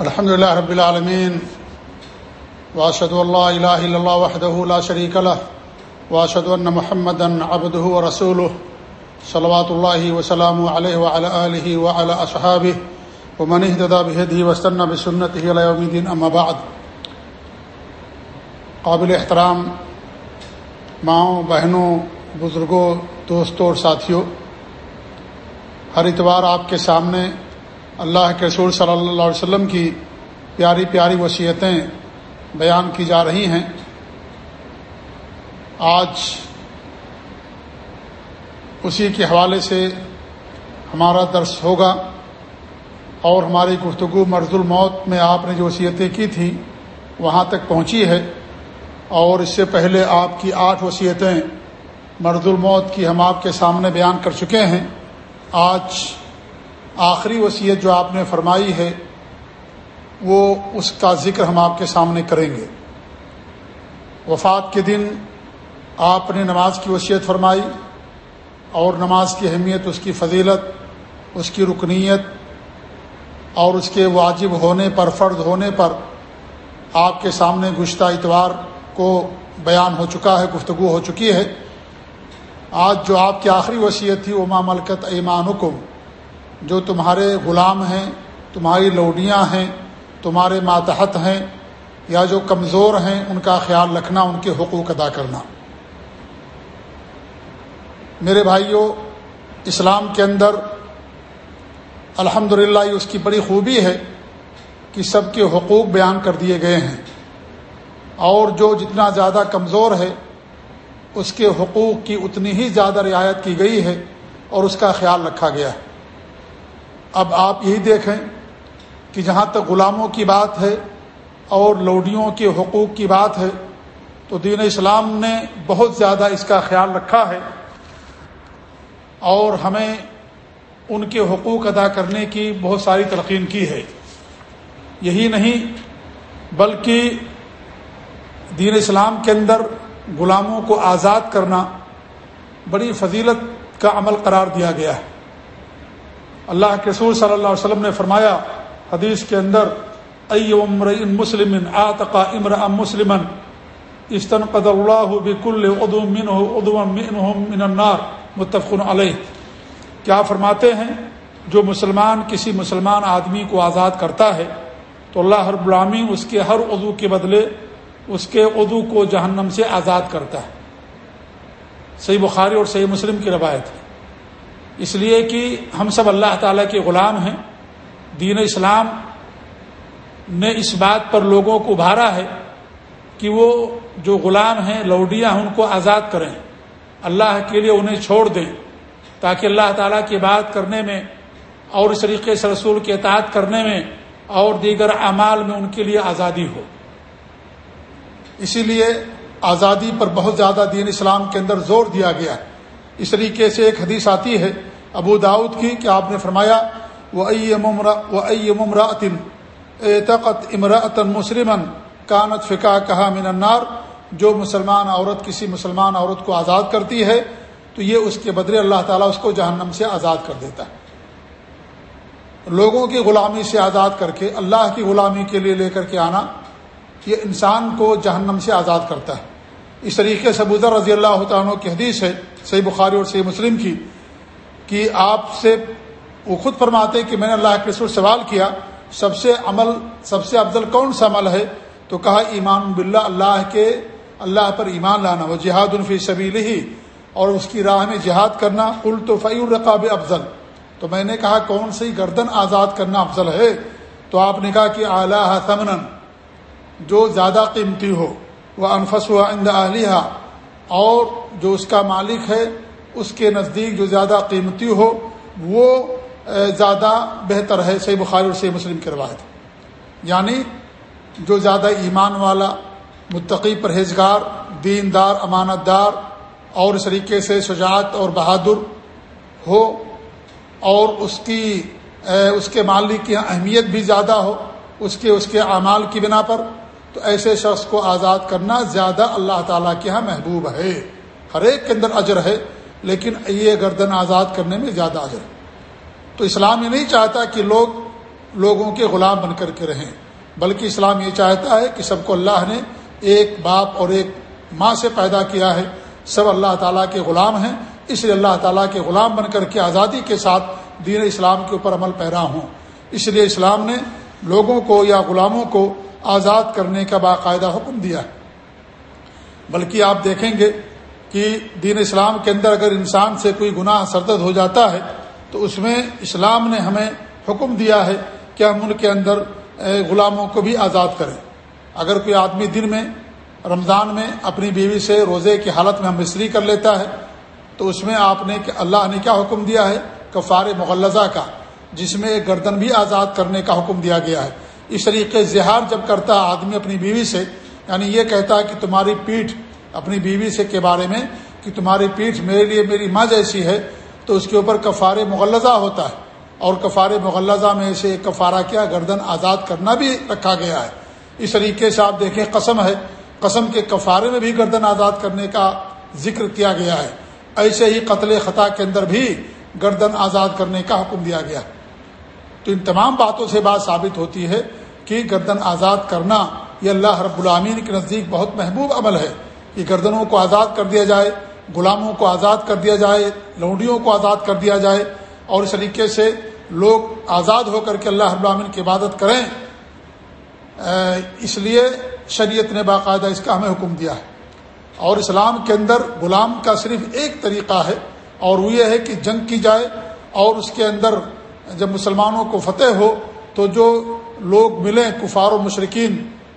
الحمد لله رب العالمين واشهد ان لا اله الا الله وحده لا شريك له واشهد ان محمدا عبده ورسوله، صلوات الله وسلامه عليه وعلى اله وعلى اصحابه ومن اهتدى بهديه واستنى بسنته الى يوم الدين اما بعد. قابل احترام ماؤں، بہنوں، بزرگوں، دوستوں اور ساتھیوں، ہر اتوار آپ کے سامنے اللہ کے رسول صلی اللہ علیہ وسلم کی پیاری پیاری وصیتیں بیان کی جا رہی ہیں۔ آج اسی کے حوالے سے ہمارا درس ہوگا اور ہماری گفتگو مرض الموت میں آپ نے جو وصیتیں کی تھیں وہاں تک پہنچی ہے۔ اور اس سے پہلے آپ کی آٹھ وصیتیں مرد الموت کی ہم آپ کے سامنے بیان کر چکے ہیں۔ آج آخری وصیت جو آپ نے فرمائی ہے، وہ اس کا ذکر ہم آپ کے سامنے کریں گے۔ وفات کے دن آپ نے نماز کی وصیت فرمائی، اور نماز کی اہمیت، اس کی فضیلت، اس کی رکنیت، اور اس کے واجب ہونے پر، فرض ہونے پر آپ کے سامنے گشتہ اتوار کو بیان ہو چکا ہے، گفتگو ہو چکی ہے۔ آج جو آپ کی آخری وصیت تھی اما ملکت ایمانکم جو تمہارے غلام ہیں، تمہاری لوڈیاں ہیں، تمہارے ماتحت ہیں، یا جو کمزور ہیں، ان کا خیال رکھنا، ان کے حقوق ادا کرنا۔ میرے بھائیوں اسلام کے اندر الحمد اس کی بڑی خوبی ہے کہ سب کے حقوق بیان کر دیے گئے ہیں۔ اور جو جتنا زیادہ کمزور ہے، اس کے حقوق کی اتنی ہی زیادہ رعایت کی گئی ہے اور اس کا خیال رکھا گیا ہے۔ اب آپ یہی دیکھیں کہ جہاں تک غلاموں کی بات ہے اور لوڈیوں کے حقوق کی بات ہے، تو دین اسلام نے بہت زیادہ اس کا خیال رکھا ہے اور ہمیں ان کے حقوق ادا کرنے کی بہت ساری تلقین کی ہے۔ یہی نہیں، بلکہ دین اسلام کے اندر غلاموں کو آزاد کرنا بڑی فضیلت کا عمل قرار دیا گیا ہے۔ اللہ کے رسول صلی اللہ علیہ وسلم نے فرمایا، حدیث کے اندر، ای عمر ان مسلم آتقا امر ام مسلم استنقد اللہ بکل ادو من ادو من النار متفق علیہ۔ کیا فرماتے ہیں؟ جو مسلمان، کسی مسلمان آدمی کو آزاد کرتا ہے، تو اللہ ہر غلامی اس کے ہر عضو کے بدلے اس کے عضو کو جہنم سے آزاد کرتا ہے۔ صحیح بخاری اور صحیح مسلم کی روایت ہے۔ اس لیے کہ ہم سب اللہ تعالیٰ کے غلام ہیں۔ دین اسلام نے اس بات پر لوگوں کو ابھارا ہے کہ وہ جو غلام ہیں، لوڈیاں ان کو آزاد کریں۔ اللہ کے لیے انہیں چھوڑ دیں تاکہ اللہ تعالیٰ کی بات کرنے میں اور اس طریقے سے رسول کے اطاعت کرنے میں اور دیگر اعمال میں ان کے لیے آزادی ہو۔ اسی لیے آزادی پر بہت زیادہ دین اسلام کے اندر زور دیا گیا۔ ہے اس طریقے سے ایک حدیث آتی ہے ابو داود کی کہ آپ نے فرمایا وہ امراطن اعتقت امراطن مسلمن کانت فقہ کہا من النار، جو مسلمان عورت، کسی مسلمان عورت کو آزاد کرتی ہے، تو یہ اس کے بدلے اللہ تعالیٰ اس کو جہنم سے آزاد کر دیتا ہے۔ لوگوں کی غلامی سے آزاد کر کے، اللہ کی غلامی کے لیے لے کر کے آنا، یہ انسان کو جہنم سے آزاد کرتا ہے۔ اس طریقے سے ابوذر رضی اللہ عنہ کی حدیث ہے، صحیح بخاری اور صحیح مسلم کی۔ کہ آپ سے وہ خود فرماتے کہ میں نے اللہ کے رسول سوال کیا، سب سے عمل، سب سے افضل کون سا عمل ہے؟ تو کہا، ایمان باللہ، اللہ کے، اللہ پر ایمان لانا، وہ جہاد الفی سبیل ہی اور اس کی راہ میں جہاد کرنا کل تو فی الرقاب افضل تو میں نے کہا، کون سی گردن آزاد کرنا افضل ہے؟ تو آپ نے کہا کہ اعلیٰ ثمن جو زیادہ قیمتی ہو وہ انفس ہوا اند اور جو اس کا مالک ہے اس کے نزدیک جو زیادہ قیمتی ہو، وہ زیادہ بہتر ہے، صحیح بخاری اور صحیح مسلم کی روایت۔ یعنی جو زیادہ ایمان والا، متقی پرہیزگار، دیندار امانت دار اور اس طریقے سے شجاعت اور بہادر ہو اور اس کی اس کے مالک کی اہمیت بھی زیادہ ہو، اس کے اس کے اعمال کی بنا پر، تو ایسے شخص کو آزاد کرنا زیادہ اللہ تعالیٰ کے ہاں محبوب ہے۔ ہر ایک کے اندر اجر ہے۔ لیکن یہ گردن آزاد کرنے میں زیادہ اجر ہے تو اسلام یہ نہیں چاہتا کہ لوگ لوگوں کے غلام بن کر کے رہیں، بلکہ اسلام یہ چاہتا ہے کہ سب کو اللہ نے ایک باپ اور ایک ماں سے پیدا کیا ہے۔ سب اللہ تعالیٰ کے غلام ہیں، اس لیے اللہ تعالیٰ کے غلام بن کر کے آزادی کے ساتھ دین اسلام کے اوپر عمل پیرا ہوں۔ اس لیے اسلام نے لوگوں کو یا غلاموں کو آزاد کرنے کا باقاعدہ حکم دیا ہے۔ بلکہ آپ دیکھیں گے کہ دین اسلام کے اندر اگر انسان سے کوئی گناہ سرد ہو جاتا ہے، تو اس میں اسلام نے ہمیں حکم دیا ہے کہ ہم ان کے اندر غلاموں کو بھی آزاد کریں۔ اگر کوئی آدمی دن میں، رمضان میں اپنی بیوی سے روزے کی حالت میں ہم مصری کر لیتا ہے، تو اس میں آپ نے اللہ نے کیا حکم دیا ہے؟ کفار مغلزہ کا، جس میں ایک گردن بھی آزاد کرنے کا حکم دیا گیا ہے۔ اس طریقے زہار جب کرتا ہے آدمی اپنی بیوی سے یعنی یہ کہتا ہے کہ تمہاری پیٹھ اپنی بیوی سے کے بارے میں کہ تمہاری پیٹھ میرے لیے میری ماں جیسی ہے، تو اس کے اوپر کفار مغلزہ ہوتا ہے۔ اور کفار مغلزہ میں سے کفارہ کیا، گردن آزاد کرنا بھی رکھا گیا ہے۔ اس طریقے سے آپ دیکھیں، قسم ہے۔ قسم کے کفارے میں بھی گردن آزاد کرنے کا ذکر کیا گیا ہے۔ ایسے ہی قتل خطا کے اندر بھی گردن آزاد کرنے کا حکم دیا گیا۔ تو ان تمام باتوں سے بات ثابت ہوتی ہے کہ گردن آزاد کرنا یہ اللہ رب العامین کے نزدیک بہت محبوب عمل ہے۔ کہ گردنوں کو آزاد کر دیا جائے، غلاموں کو آزاد کر دیا جائے، لونڈیوں کو آزاد کر دیا جائے اور اس طریقے سے لوگ آزاد ہو کر کے اللہ رب کی عبادت کریں اس لیے شریعت نے باقاعدہ اس کا ہمیں حکم دیا ہے۔ اور اسلام کے اندر غلام کا صرف ایک طریقہ ہے، اور وہ یہ ہے کہ جنگ کی جائے اور اس کے اندر جب مسلمانوں کو فتح ہو تو جو لوگ ملیں کفار و مشرقین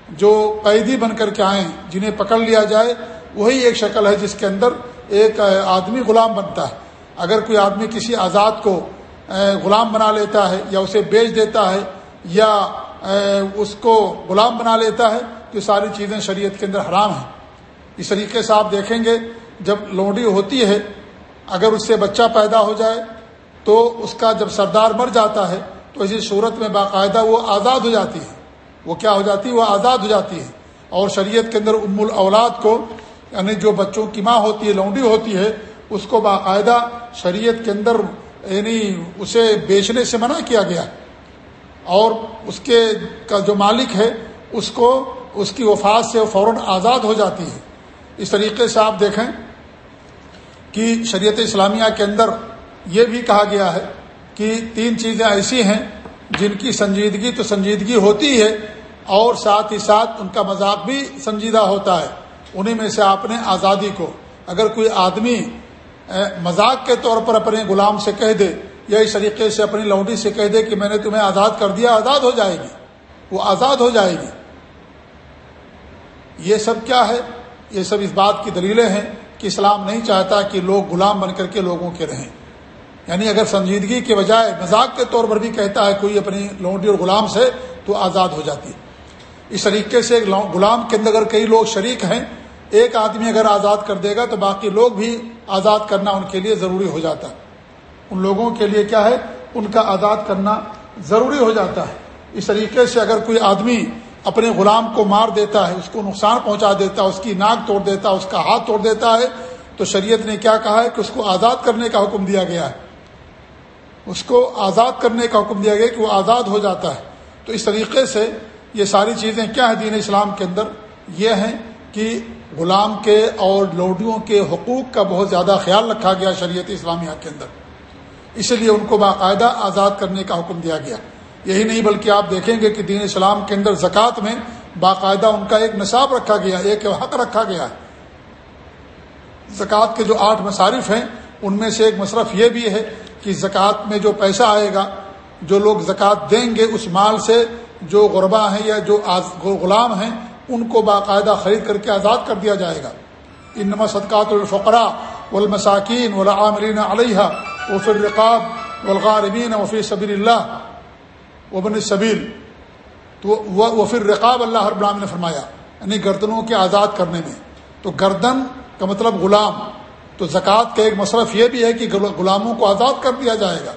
جو قیدی بن کر کے آئیں جنہیں پکڑ لیا جائے، وہی ایک شکل ہے جس کے اندر ایک آدمی غلام بنتا ہے۔ اگر کوئی آدمی کسی آزاد کو غلام بنا لیتا ہے یا اسے بیچ دیتا ہے یا اس کو غلام بنا لیتا ہے، تو ساری چیزیں شریعت کے اندر حرام ہیں۔ اس طریقے سے آپ دیکھیں گے، جب لونڈی ہوتی ہے، اگر اس سے بچہ پیدا ہو جائے، تو اس کا جب سردار مر جاتا ہے، تو اسی صورت میں باقاعدہ وہ آزاد ہو جاتی ہے۔ وہ کیا ہو جاتی ہے؟ وہ آزاد ہو جاتی ہے۔ اور شریعت کے اندر ام الاولاد کو یعنی جو بچوں کی ماں ہوتی ہے، لونڈی ہوتی ہے، اس کو باقاعدہ شریعت کے اندر یعنی اسے بیچنے سے منع کیا گیا۔ اور اس کے کا جو مالک ہے، اس کو، اس کی وفات سے فوراً آزاد ہو جاتی ہے۔ اس طریقے سے آپ دیکھیں کہ شریعت اسلامیہ کے اندر یہ بھی کہا گیا ہے کہ تین چیزیں ایسی ہیں جن کی سنجیدگی تو سنجیدگی ہوتی ہے اور ساتھ ہی ساتھ ان کا مذاق بھی سنجیدہ ہوتا ہے۔ انہیں میں سے آپ نے آزادی کو، اگر کوئی آدمی مذاق کے طور پر اپنے غلام سے کہہ دے یا اس طریقے سے اپنی لونڈی سے کہہ دے کہ میں نے تمہیں آزاد کر دیا، آزاد ہو جائے گی۔ وہ آزاد ہو جائے گی۔ یہ سب کیا ہے؟ یہ سب اس بات کی دلیلیں ہیں کہ اسلام نہیں چاہتا کہ لوگ غلام بن کر کے لوگوں کے رہیں۔ یعنی اگر سنجیدگی کے بجائے مذاق کے طور پر بھی کہتا ہے کوئی اپنی لونڈی اور غلام سے، تو آزاد ہو جاتی ہے۔ اس طریقے سے غلام کے اندر اگر کئی لوگ شریک ہیں، ایک آدمی اگر آزاد کر دے گا تو باقی لوگ بھی آزاد کرنا ان کے لیے ضروری ہو جاتا ہے۔ ان لوگوں کے لیے کیا ہے؟ ان کا آزاد کرنا ضروری ہو جاتا ہے۔ اس طریقے سے اگر کوئی آدمی اپنے غلام کو مار دیتا ہے، اس کو نقصان پہنچا دیتا ہے، اس کی ناک توڑ دیتا ہے، اس کا ہاتھ توڑ دیتا ہے، تو شریعت نے کیا کہا ہے؟ کہ اس کو آزاد کرنے کا حکم دیا گیا ہے۔ اس کو آزاد کرنے کا حکم دیا گیا کہ وہ آزاد ہو جاتا ہے۔ تو اس طریقے سے یہ ساری چیزیں کیا ہیں دین اسلام کے اندر؟ یہ ہیں کہ غلام کے اور لوڈیوں کے حقوق کا بہت زیادہ خیال رکھا گیا شریعت اسلامیہ کے اندر۔ اسی لیے ان کو باقاعدہ آزاد کرنے کا حکم دیا گیا۔ یہی نہیں بلکہ آپ دیکھیں گے کہ دین اسلام کے اندر زکوٰۃ میں باقاعدہ ان کا ایک نصاب رکھا گیا، ایک حق رکھا گیا ہے۔ زکوٰۃ کے جو آٹھ مصارف ہیں، ان میں سے ایک مصرف یہ بھی ہے کہ زکوٰۃ میں جو پیسہ آئے گا، جو لوگ زکوٰۃ دیں گے، اس مال سے جو غربا ہیں یا جو غلام ہیں، ان کو باقاعدہ خرید کر کے آزاد کر دیا جائے گا۔ ان نما صدقات الفقرا والمساکین والعاملین علیہ وفی الرقاب والغاربین وفی صبر اللہ وبن صبیر تو وہ پھر رقاب اللہ ہر نے فرمایا یعنی گردنوں کے آزاد کرنے میں۔ تو گردن کا مطلب غلام۔ تو زکوٰۃ کا ایک مصرف یہ بھی ہے کہ غلاموں کو آزاد کر دیا جائے گا۔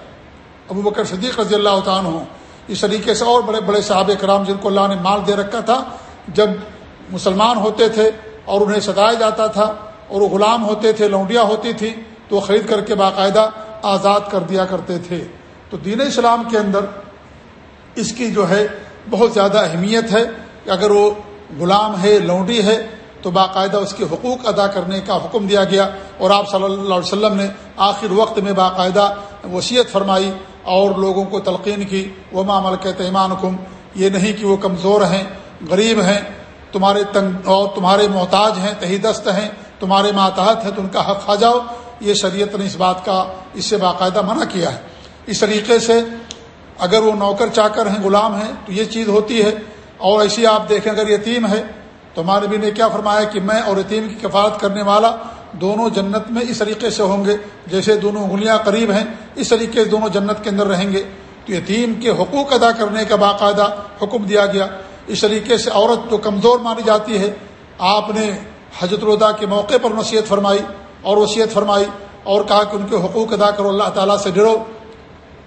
ابو بکر صدیق رضی اللہ عنہ ہوں اس طریقے سے اور بڑے بڑے صحابہ کرام جن کو اللہ نے مال دے رکھا تھا، جب مسلمان ہوتے تھے اور انہیں ستایا جاتا تھا اور وہ غلام ہوتے تھے، لونڈیاں ہوتی تھیں، تو وہ خرید کر کے باقاعدہ آزاد کر دیا کرتے تھے۔ تو دین اسلام کے اندر اس کی جو ہے بہت زیادہ اہمیت ہے۔ کہ اگر وہ غلام ہے، لونڈی ہے، تو باقاعدہ اس کے حقوق ادا کرنے کا حکم دیا گیا۔ اور آپ صلی اللہ علیہ وسلم نے آخر وقت میں باقاعدہ وصیت فرمائی۔ اور لوگوں کو تلقین کی. وہ معمل کہتے ایمان کم یہ نہیں کہ وہ کمزور ہیں، غریب ہیں، تمہارے تنگ اور تمہارے محتاج ہیں تہی دست ہیں، تمہارے ماتحت ہیں، تو ان کا حق کھا جاؤ. یہ شریعت نے اس بات کا، اس سے باقاعدہ منع کیا ہے. اس طریقے سے اگر وہ نوکر چا کر ہیں، غلام ہیں، تو یہ چیز ہوتی ہے. اور ایسی آپ دیکھیں، اگر یتیم ہے، تو ہمارے بھی نے کیا فرمایا کہ میں اور یتیم کی کفالت کرنے والا دونوں جنت میں اس طریقے سے ہوں گے جیسے دونوں انگلیاں قریب ہیں، اس طریقے سے دونوں جنت کے اندر رہیں گے۔ تو یتیم کے حقوق ادا کرنے کا باقاعدہ حکم دیا گیا۔ اس طریقے سے عورت جو کمزور مانی جاتی ہے۔ آپ نے حضرت الدا کے موقع پر نصیحت فرمائی اور وصیت فرمائی اور کہا کہ ان کے حقوق ادا کرو، اللہ تعالیٰ سے ڈرو۔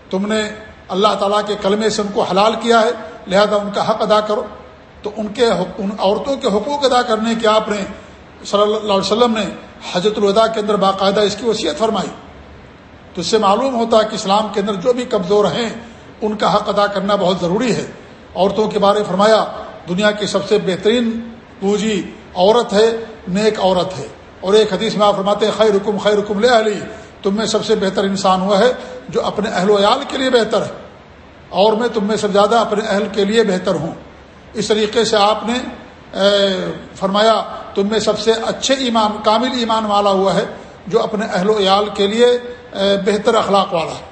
تم نے اللہ تعالیٰ کے کلمے سے ان کو حلال کیا ہے، لہذا ان کا حق ادا کرو۔ تو ان کے ان عورتوں کے حقوق ادا کرنے کے آپ نے صلی اللہ علیہ وسلم نے حضرت الوداع کے اندر باقاعدہ اس کی وصیت فرمائی۔ تو اس سے معلوم ہوتا ہے کہ اسلام کے اندر جو بھی کمزور ہیں، ان کا حق ادا کرنا بہت ضروری ہے۔ عورتوں کے بارے فرمایا، دنیا کی سب سے بہترین پوجی عورت ہے، نیک عورت ہے۔ اور ایک حدیث میں آپ فرماتے ہیں خیر رکم خیر رکم لے علی تم میں سب سے بہتر انسان ہوا ہے جو اپنے اہل و عیال کے لیے بہتر ہے۔ اور میں تم میں سب زیادہ اپنے اہل کے لیے بہتر ہوں۔ اس طریقے سے آپ نے فرمایا، تم میں سب سے اچھے ایمان، کامل ایمان والا ہوا ہے، جو اپنے اہل و عیال کے لیے بہتر اخلاق والا ہے۔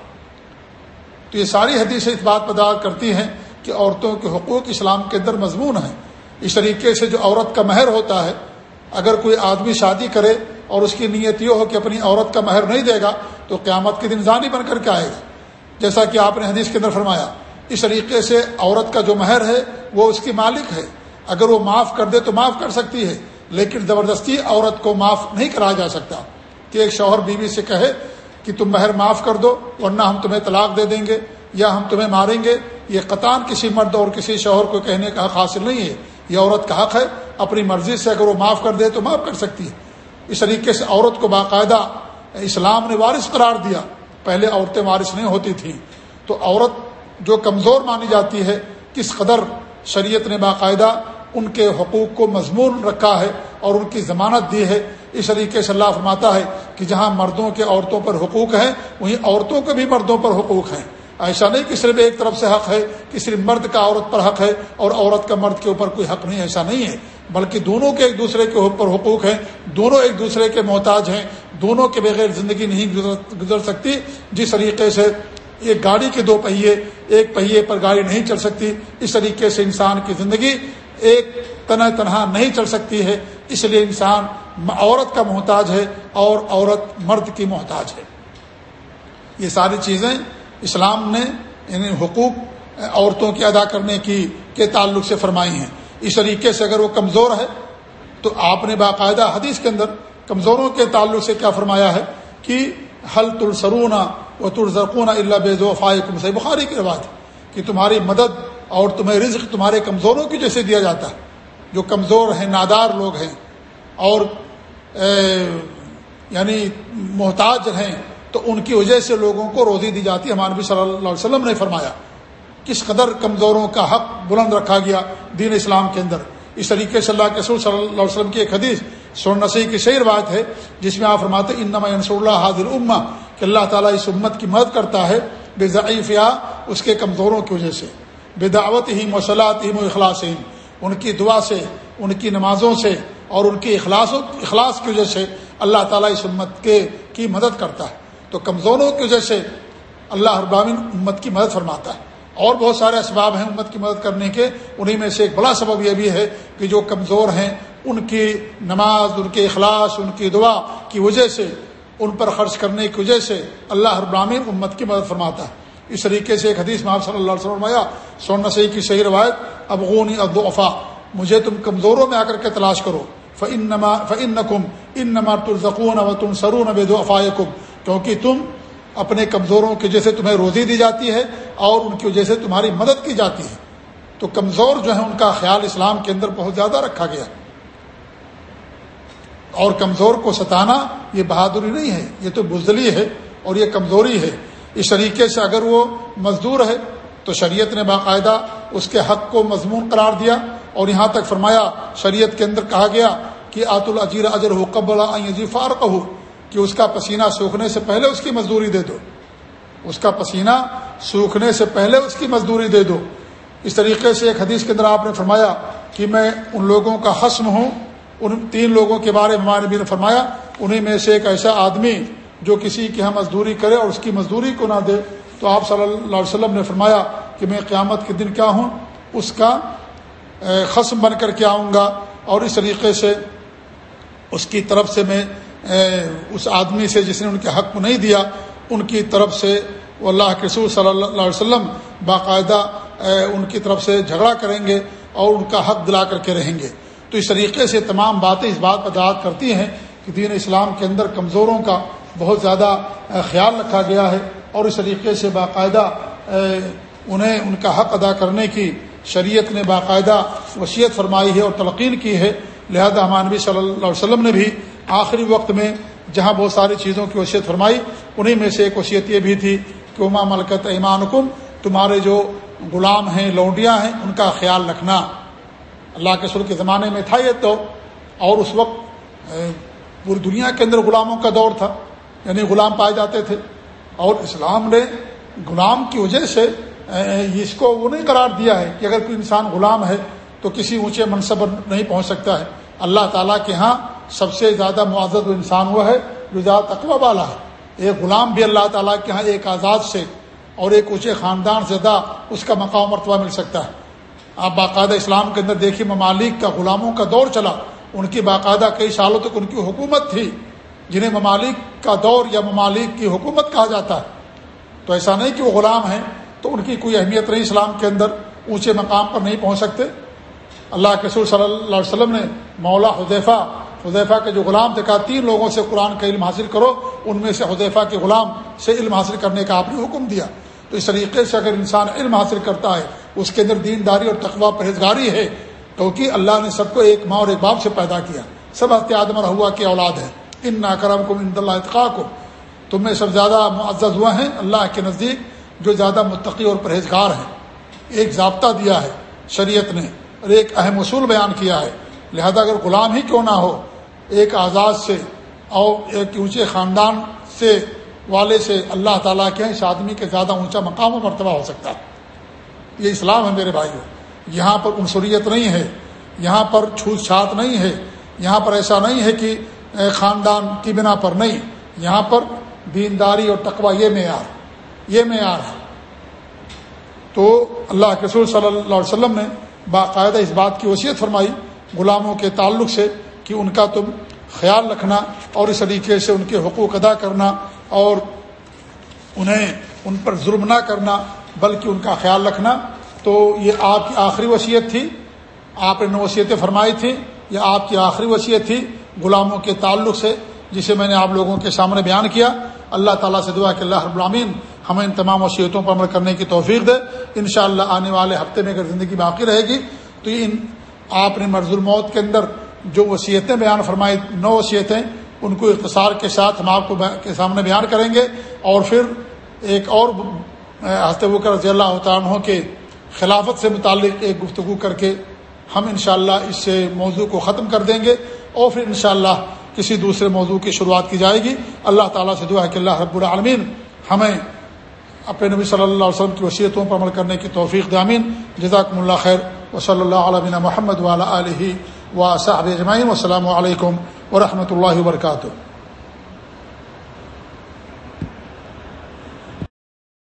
تو یہ ساری حدیثیں اس بات پر کرتی ہیں کہ عورتوں کے حقوق اسلام کے اندر مضمون ہیں۔ اس طریقے سے جو عورت کا مہر ہوتا ہے، اگر کوئی آدمی شادی کرے اور اس کی نیت یہ ہو کہ اپنی عورت کا مہر نہیں دے گا، تو قیامت کے دن زانی بن کر کے آئے گا جیسا کہ آپ نے حدیث کے اندر فرمایا، اس طریقے سے عورت کا جو مہر ہے، وہ اس کی مالک ہے۔ اگر وہ معاف کر دے تو معاف کر سکتی ہے، لیکن زبردستی عورت کو معاف نہیں کرایا جا سکتا۔ کہ ایک شوہر بیوی سے کہے کہ تم مہر معاف کر دو ورنہ ہم تمہیں طلاق دے دیں گے یا ہم تمہیں ماریں گے۔ یہ قطان کسی مرد اور کسی شوہر کو کہنے کا حق حاصل نہیں ہے۔ یہ عورت کا حق ہے، اپنی مرضی سے اگر وہ معاف کر دے تو معاف کر سکتی ہے۔ اس طریقے سے عورت کو باقاعدہ اسلام نے وارث قرار دیا۔ پہلے عورتیں وارث نہیں ہوتی تھیں۔ تو عورت جو کمزور مانی جاتی ہے، کس قدر شریعت نے باقاعدہ ان کے حقوق کو مضمون رکھا ہے اور ان کی ضمانت دی ہے۔ اس طریقے سے اللہ فرماتا ہے کہ جہاں مردوں کے عورتوں پر حقوق ہیں، وہیں عورتوں کے بھی مردوں پر حقوق ہیں۔ ایسا نہیں کہ صرف ایک طرف سے حق ہے کہ صرف مرد کا عورت پر حق ہے اور عورت کا مرد کے اوپر کوئی حق نہیں، ایسا نہیں ہے۔ بلکہ دونوں کے ایک دوسرے کے اوپر حقوق ہیں، دونوں ایک دوسرے کے محتاج ہیں، دونوں کے بغیر زندگی نہیں گزر سکتی۔ جس طریقے سے ایک گاڑی کے دو پہیے، ایک پہیے پر گاڑی نہیں چل سکتی، اس طریقے سے انسان کی زندگی ایک تنہا تنہا نہیں چل سکتی ہے، اس لیے انسان عورت کا محتاج ہے اور عورت مرد کی محتاج ہے۔ یہ ساری چیزیں اسلام نے یعنی حقوق عورتوں کے ادا کرنے کی، کے تعلق سے فرمائی ہیں۔ اس طریقے سے اگر وہ کمزور ہے، تو آپ نے باقاعدہ حدیث کے اندر کمزوروں کے تعلق سے کیا فرمایا ہے کہ حل ترسرون و ترزرقون اللہ بے سے بخاری کی روایت کہ تمہاری مدد اور تمہیں رزق تمہارے کمزوروں کی جیسے دیا جاتا ہے، جو کمزور ہیں، نادار لوگ ہیں، اور یعنی محتاج ہیں، تو ان کی وجہ سے لوگوں کو روزی دی جاتی ہے۔ ہمارے نبی صلی اللہ علیہ وسلم نے فرمایا، کس قدر کمزوروں کا حق بلند رکھا گیا دین اسلام کے اندر۔ اس طریقے سے اللہ کے رسول صلی اللہ علیہ وسلم کی ایک حدیث سور نسی کی صحیح روایت ہے، جس میں آپ فرماتے انما انصر اللہ حاضر اما کہ اللہ تعالیٰ اس امت کی مدد کرتا ہے، بے ضعیف یا اس کے کمزوروں کی وجہ سے۔ بے دعوت ہی مسلاط ہی و اخلاص ان کی دعا سے، ان کی نمازوں سے اور ان کی اخلاص اخلاص کی وجہ سے اللہ تعالیٰ اس امت کے، کی مدد کرتا ہے۔ تو کمزوروں کی وجہ سے اللہ ابامن امت کی مدد فرماتا ہے۔ اور بہت سارے اسباب ہیں امت کی مدد کرنے کے۔ انہیں میں سے ایک بڑا سبب یہ بھی ہے کہ جو کمزور ہیں، ان کی نماز، ان کے اخلاص، ان کی دعا کی وجہ سے، ان پر خرچ کرنے کی وجہ سے اللہ ابراہین امت کی مدد فرماتا ہے۔ اس طریقے سے ایک حدیث محمد صلی اللہ علیہ وسلم سون نسی کی صحیح روایت، ابغونی ابا مجھے تم کمزوروں میں آ کر کے تلاش کرو۔ فن نما فن نقم ان نما ترزقون و تم سرون بے دو کیونکہ تم اپنے کمزوروں کی وجہ سے تمہیں روزی دی جاتی ہے اور ان کی وجہ سے تمہاری مدد کی جاتی ہے۔ تو کمزور جو ہے ان کا خیال اسلام کے اندر بہت زیادہ رکھا گیا۔ اور کمزور کو ستانا یہ بہادری نہیں ہے، یہ تو بزدلی ہے اور یہ کمزوری ہے۔ اس طریقے سے اگر وہ مزدور ہے تو شریعت نے باقاعدہ اس کے حق کو مضمون قرار دیا اور یہاں تک فرمایا، شریعت کے اندر کہا گیا کہ آت الجیر اجر ہو قبل فارق ہو کہ اس کا پسینہ سوکھنے سے پہلے اس کی مزدوری دے دو۔ اس کا پسینہ سوکھنے سے پہلے اس کی مزدوری دے دو۔ اس طریقے سے ایک حدیث کے اندر آپ نے فرمایا کہ میں ان لوگوں کا حسم ہوں، ان تین لوگوں کے بارے میں ہمارے نبی نے فرمایا انہیں میں سے ایک ایسا آدمی جو کسی کی ہم مزدوری کرے اور اس کی مزدوری کو نہ دے، تو آپ صلی اللہ علیہ وسلم نے فرمایا کہ میں قیامت کے دن کیا ہوں؟ اس کا خسم بن کر کے آؤں گا اور اس طریقے سے اس کی طرف سے میں اس آدمی سے جس نے ان کے حق کو نہیں دیا، ان کی طرف سے وہ اللہ کے رسول صلی اللہ علیہ وسلم باقاعدہ ان کی طرف سے جھگڑا کریں گے اور ان کا حق دلا کر کے رہیں گے۔ تو اس طریقے سے تمام باتیں اس بات پر دعات کرتی ہیں کہ دین اسلام کے اندر کمزوروں کا بہت زیادہ خیال رکھا گیا ہے اور اس طریقے سے باقاعدہ انہیں، ان کا حق ادا کرنے کی شریعت نے باقاعدہ وصیت فرمائی ہے اور تلقین کی ہے۔ لہذا ہمانبی صلی اللہ علیہ وسلم نے بھی آخری وقت میں جہاں بہت ساری چیزوں کی وصیت فرمائی، انہیں میں سے ایک وصیت یہ بھی تھی کہ اما ملکت ایمان کم تمہارے جو غلام ہیں، لونڈیاں ہیں، ان کا خیال رکھنا۔ اللہ کے سر کے زمانے میں تھا یہ تو، اور اس وقت پوری دنیا کے اندر غلاموں کا دور تھا۔ یعنی غلام پائے جاتے تھے۔ اور اسلام نے غلام کی وجہ سے اس کو وہ نہیں قرار دیا ہے کہ اگر کوئی انسان غلام ہے تو کسی اونچے منصب پر نہیں پہنچ سکتا ہے۔ اللہ تعالیٰ کے ہاں سب سے زیادہ معزز وہ انسان وہ ہے جو زیادہ تقوی والا ہے۔ ایک غلام بھی اللہ تعالیٰ کے ہاں ایک آزاد سے اور ایک اونچے خاندان سے زیادہ اس کا مقام مرتبہ مل سکتا ہے۔ آپ باقاعدہ اسلام کے اندر دیکھیے، ممالک کا غلاموں کا دور چلا۔ ان کی باقاعدہ کئی سالوں تک ان کی حکومت تھی۔ جنہیں ممالک کا دور یا ممالک کی حکومت کہا جاتا ہے۔ تو ایسا نہیں کہ وہ غلام ہیں، تو ان کی کوئی اہمیت نہیں اسلام کے اندر، اونچے مقام پر نہیں پہنچ سکتے۔ اللہ کے سور صلی اللہ علیہ وسلم نے مولا حذیفہ حذیفہ کے جو غلام تھے، کہا تین لوگوں سے قرآن کا علم حاصل کرو، ان میں سے حذیفہ کے غلام سے علم حاصل کرنے کا آپ نے حکم دیا۔ تو اس طریقے سے اگر انسان علم حاصل کرتا ہے، اس کے اندر دینداری اور تقوا پرہیزگاری ہے، کیونکہ اللہ نے سب کو ایک ماں اور ایک باپ سے پیدا کیا۔ سب احتیاط ہوا کی اولاد ہے ان ناکرم کو ان اللہ اتقاء کو تم میں سب زیادہ معزز ہوا ہیں اللہ کے نزدیک جو زیادہ متقی اور پرہیزگار ہیں۔ ایک ضابطہ دیا ہے شریعت نے اور ایک اہم اصول بیان کیا ہے۔ لہذا اگر غلام ہی کیوں نہ ہو، ایک آزاد سے اور ایک اونچے خاندان سے والے سے اللہ تعالیٰ کے اس آدمی کے زیادہ اونچا مقام و مرتبہ ہو سکتا ہے۔ یہ اسلام ہے میرے بھائیوں یہاں پر عنصریت نہیں ہے، یہاں پر چھوت چھات نہیں ہے، یہاں پر ایسا نہیں ہے کہ خاندان کی بنا پر نہیں، یہاں پر دینداری اور تقوی یہ معیار یہ معیار ہے۔ تو اللہ کے رسول صلی اللہ علیہ وسلم نے باقاعدہ اس بات کی وصیت فرمائی غلاموں کے تعلق سے کہ ان کا تم خیال رکھنا اور اس طریقے سے ان کے حقوق ادا کرنا اور انہیں ان پر ظلم نہ کرنا، بلکہ ان کا خیال رکھنا۔ تو یہ آپ کی آخری وصیت تھی، آپ نے وصیتیں فرمائی تھیں، یہ آپ کی آخری وصیت تھی۔ غلاموں کے تعلق سے، جسے میں نے آپ لوگوں کے سامنے بیان کیا۔ اللہ تعالیٰ سے دعا کہ اللہ رب العامین ہمیں ان تمام وصیتوں پر عمل کرنے کی توفیق دے۔ ان اللہ آنے والے ہفتے میں اگر زندگی باقی رہے گی، تو ان آپ نے مرض الموت کے اندر جو وصیتیں بیان فرمائی، نو وصیتیں، ان کو اختصار کے ساتھ ہم آپ کو کے سامنے بیان کریں گے۔ اور پھر ایک اور ہنستے کر رضی اللہ عنہ کے خلافت سے متعلق ایک گفتگو کر کے ہم انشاءاللہ اس سے موضوع کو ختم کر دیں گے۔ اور پھر انشاءاللہ کسی دوسرے موضوع کی شروعات کی جائے گی۔ اللہ تعالیٰ سے دعا ہے کہ اللہ رب العالمین ہمیں اپنے نبی صلی اللہ علیہ وسلم کی وصیتوں پر عمل کرنے کی توفیق دامین جزاکم اللہ خیر۔ و صلی اللہ علیہ محمد والا علیہ و صاحب اجمعین۔ و السلام علیکم ورحمۃ اللہ وبرکاتہ۔